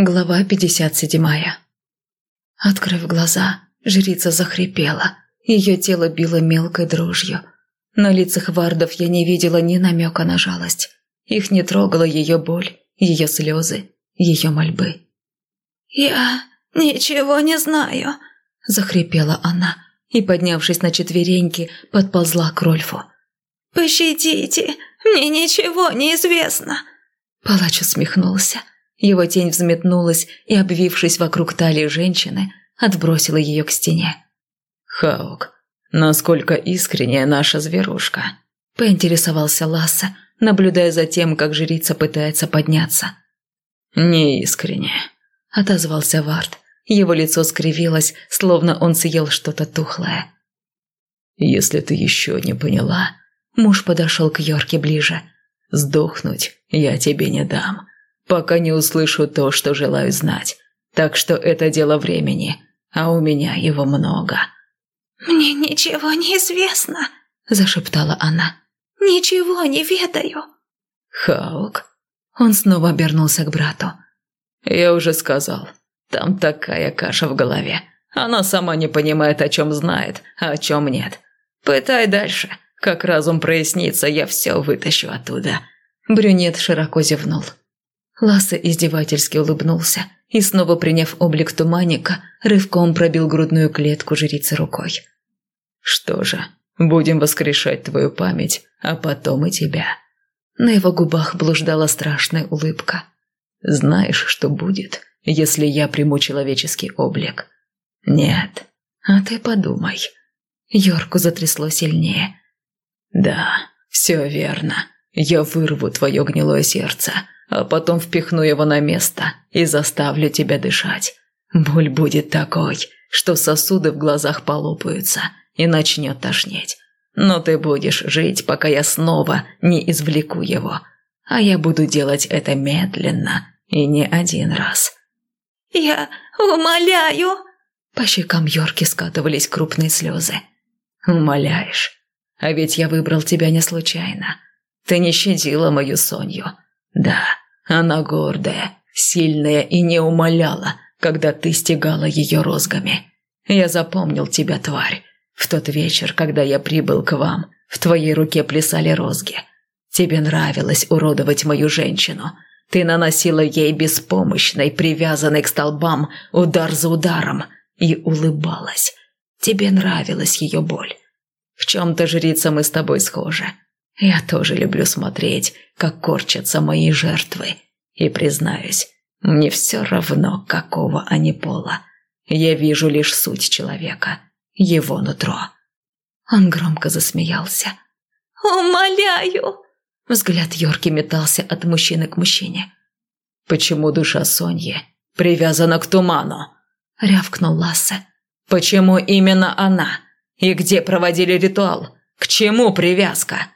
Глава 57 Открыв глаза, жрица захрипела. Ее тело било мелкой дрожью. На лицах вардов я не видела ни намека на жалость. Их не трогала ее боль, ее слезы, ее мольбы. «Я ничего не знаю», – захрипела она и, поднявшись на четвереньки, подползла к Рольфу. «Пощадите, мне ничего не известно». Палач усмехнулся. Его тень взметнулась и, обвившись вокруг талии женщины, отбросила ее к стене. «Хаук, насколько искренняя наша зверушка?» – поинтересовался Ласса, наблюдая за тем, как жрица пытается подняться. «Неискренне», – отозвался Вард. Его лицо скривилось, словно он съел что-то тухлое. «Если ты еще не поняла...» Муж подошел к Йорке ближе. «Сдохнуть я тебе не дам пока не услышу то, что желаю знать. Так что это дело времени, а у меня его много». «Мне ничего не известно», – зашептала она. «Ничего не ведаю». «Хаук». Он снова обернулся к брату. «Я уже сказал, там такая каша в голове. Она сама не понимает, о чем знает, а о чем нет. Пытай дальше. Как разум прояснится, я все вытащу оттуда». Брюнет широко зевнул. Ласса издевательски улыбнулся и, снова приняв облик туманника, рывком пробил грудную клетку жрицы рукой. «Что же, будем воскрешать твою память, а потом и тебя». На его губах блуждала страшная улыбка. «Знаешь, что будет, если я приму человеческий облик?» «Нет, а ты подумай». Йорку затрясло сильнее. «Да, все верно. Я вырву твое гнилое сердце, а потом впихну его на место и заставлю тебя дышать. Боль будет такой, что сосуды в глазах полопаются и начнет тошнеть. Но ты будешь жить, пока я снова не извлеку его. А я буду делать это медленно и не один раз. «Я умоляю!» По щекам Йорки скатывались крупные слезы. «Умоляешь? А ведь я выбрал тебя не случайно. Ты не щадила мою Соню. Да, она гордая, сильная и не умоляла, когда ты стегала ее розгами. Я запомнил тебя, тварь. В тот вечер, когда я прибыл к вам, в твоей руке плясали розги. Тебе нравилось уродовать мою женщину. Ты наносила ей беспомощной, привязанной к столбам, удар за ударом и улыбалась. Тебе нравилась ее боль. В чем-то, жрица, мы с тобой схожи. Я тоже люблю смотреть, как корчатся мои жертвы. И признаюсь, мне все равно, какого они пола. Я вижу лишь суть человека, его нутро. Он громко засмеялся. «Умоляю!» Взгляд Йорки метался от мужчины к мужчине. «Почему душа Соньи привязана к туману?» — рявкнул Лассе. «Почему именно она? И где проводили ритуал? К чему привязка?»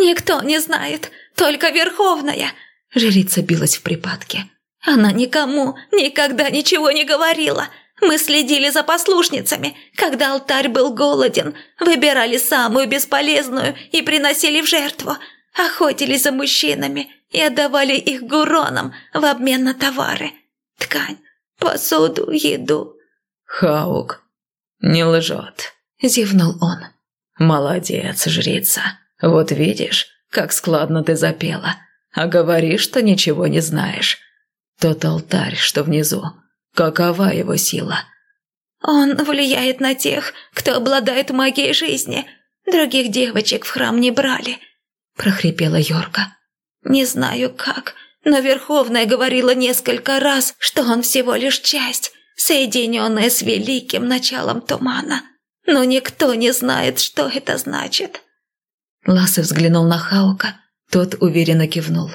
«Никто не знает, только Верховная!» Жрица билась в припадке. «Она никому никогда ничего не говорила. Мы следили за послушницами. Когда алтарь был голоден, выбирали самую бесполезную и приносили в жертву. Охотились за мужчинами и отдавали их гуронам в обмен на товары. Ткань, посуду, еду». «Хаук не лжет», – зевнул он. «Молодец, жрица. Вот видишь, как складно ты запела, а говоришь, что ничего не знаешь. Тот алтарь, что внизу, какова его сила?» «Он влияет на тех, кто обладает магией жизни. Других девочек в храм не брали», – прохрипела Йорка. «Не знаю как, но Верховная говорила несколько раз, что он всего лишь часть, соединенная с великим началом тумана. Но никто не знает, что это значит». Лассе взглянул на Хаука, тот уверенно кивнул.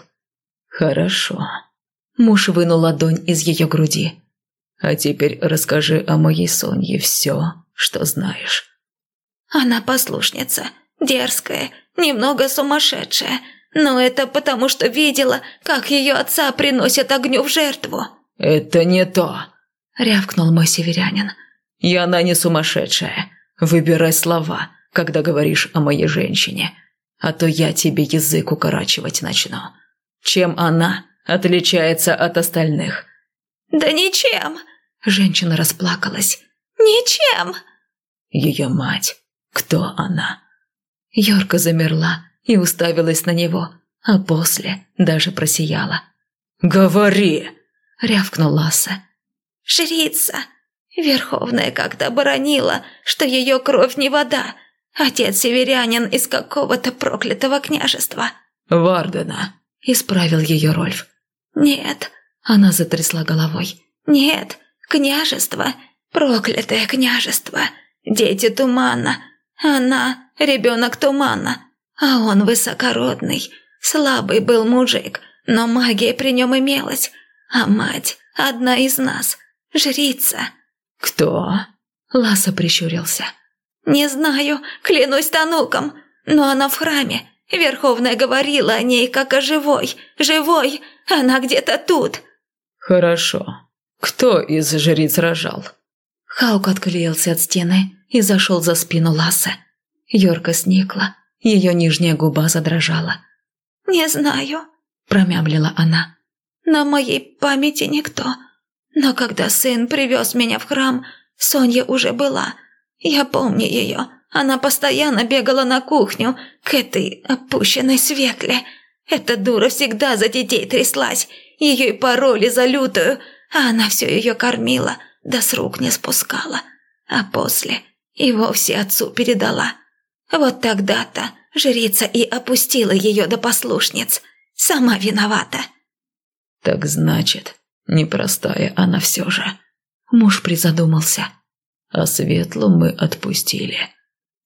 «Хорошо». Муж вынул ладонь из ее груди. «А теперь расскажи о моей Сонье все, что знаешь». «Она послушница, дерзкая, немного сумасшедшая, но это потому, что видела, как ее отца приносят огню в жертву». «Это не то», — рявкнул мой северянин. «И она не сумасшедшая. Выбирай слова когда говоришь о моей женщине, а то я тебе язык укорачивать начну. Чем она отличается от остальных?» «Да ничем!» Женщина расплакалась. «Ничем!» «Ее мать. Кто она?» Йорка замерла и уставилась на него, а после даже просияла. «Говори!» – рявкнул Лассе. «Жрица! Верховная как-то оборонила, что ее кровь не вода. Отец северянин из какого-то проклятого княжества». «Вардена», – исправил ее Рольф. «Нет». Она затрясла головой. «Нет, княжество, проклятое княжество, дети тумана. Она – ребенок тумана, а он высокородный, слабый был мужик, но магия при нем имелась, а мать – одна из нас, жрица». «Кто?» – Ласа прищурился. «Не знаю, клянусь Тануком, но она в храме. Верховная говорила о ней как о живой. Живой! Она где-то тут!» «Хорошо. Кто из жриц рожал?» Хаук отклеился от стены и зашел за спину Ласса. Йорка сникла, ее нижняя губа задрожала. «Не знаю», – промямлила она. «На моей памяти никто. Но когда сын привез меня в храм, Соня уже была. Я помню ее. Она постоянно бегала на кухню к этой опущенной свекле. Эта дура всегда за детей тряслась. Ее и пароли за лютую, а она все ее кормила, да с рук не спускала. А после и вовсе отцу передала. Вот тогда-то жрица и опустила ее до послушниц. Сама виновата. Так значит, непростая она все же. Муж призадумался. А светлу мы отпустили.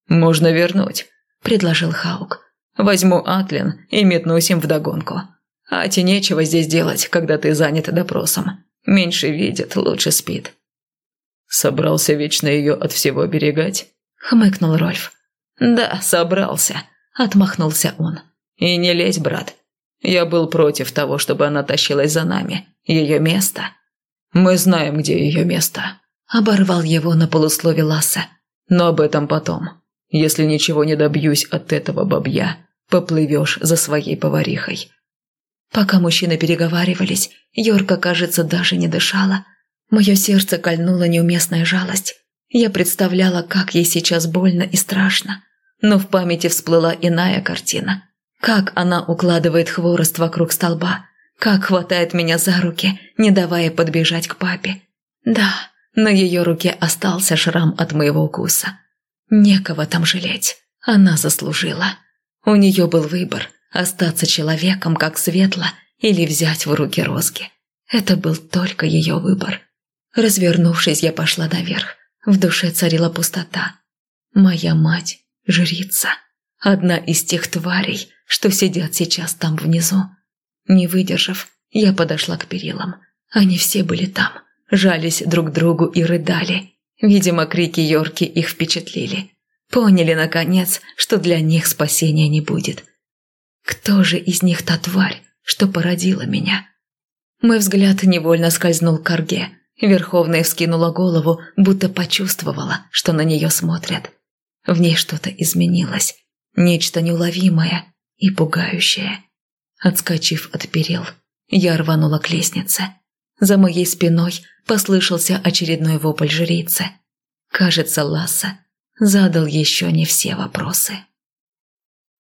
«Можно вернуть», – предложил Хаук. «Возьму Атлин и метнусь им вдогонку. Ате нечего здесь делать, когда ты занят допросом. Меньше видит, лучше спит». «Собрался вечно ее от всего берегать?» – хмыкнул Рольф. «Да, собрался», – отмахнулся он. «И не лезь, брат. Я был против того, чтобы она тащилась за нами. Ее место. Мы знаем, где ее место». Оборвал его на полуслове Ласса. «Но об этом потом. Если ничего не добьюсь от этого бабья, поплывешь за своей поварихой». Пока мужчины переговаривались, Йорка, кажется, даже не дышала. Мое сердце кольнула неуместная жалость. Я представляла, как ей сейчас больно и страшно. Но в памяти всплыла иная картина. Как она укладывает хворост вокруг столба. Как хватает меня за руки, не давая подбежать к папе. Да, на ее руке остался шрам от моего укуса. Некого там жалеть. Она заслужила. У нее был выбор – остаться человеком, как Светла, или взять в руки розги. Это был только ее выбор. Развернувшись, я пошла наверх. В душе царила пустота. Моя мать – жрица. Одна из тех тварей, что сидят сейчас там внизу. Не выдержав, я подошла к перилам. Они все были там, жались друг другу и рыдали. Видимо, крики Йорки их впечатлили. Поняли, наконец, что для них спасения не будет. Кто же из них та тварь, что породила меня? Мой взгляд невольно скользнул к Карге. Верховная вскинула голову, будто почувствовала, что на нее смотрят. В ней что-то изменилось, нечто неуловимое и пугающее. Отскочив от перил, я рванула к лестнице. За моей спиной послышался очередной вопль жрицы. Кажется, Ласса задал еще не все вопросы.